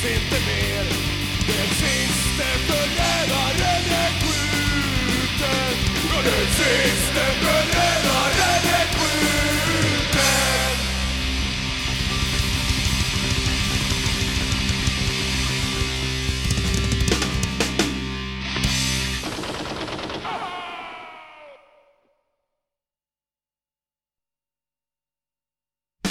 finns inte mer. Det finns det förrädare